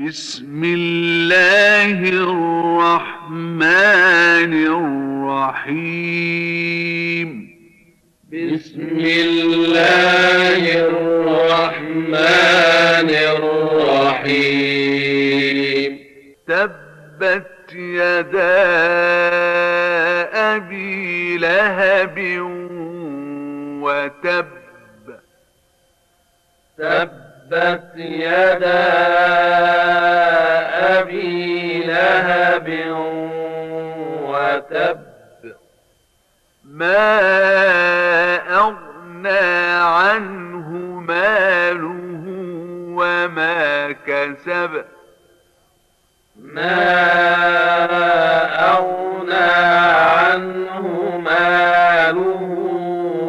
بسم الله الرحمن الرحيم. بسم الله الرحمن الرحيم. تبت يدا أبي لهب وتب. تبت يدا لهب وتب. ما أغنى عنه ماله وما كسب. ما أغنى عنه ماله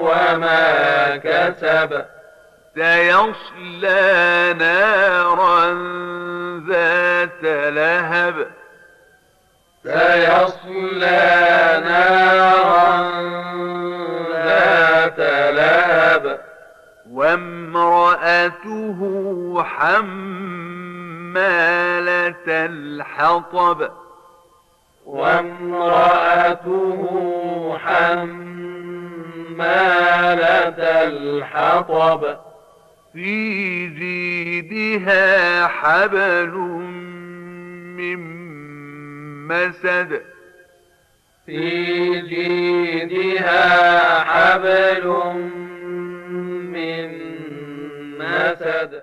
وما كسب. سيصلى نارا لهب سيصلى نارا ذات لهب. وامرأته حمالة الحطب. وامرأته حمالة الحطب. في جيدها حبل من مسد. في جيدها حبل من مسد.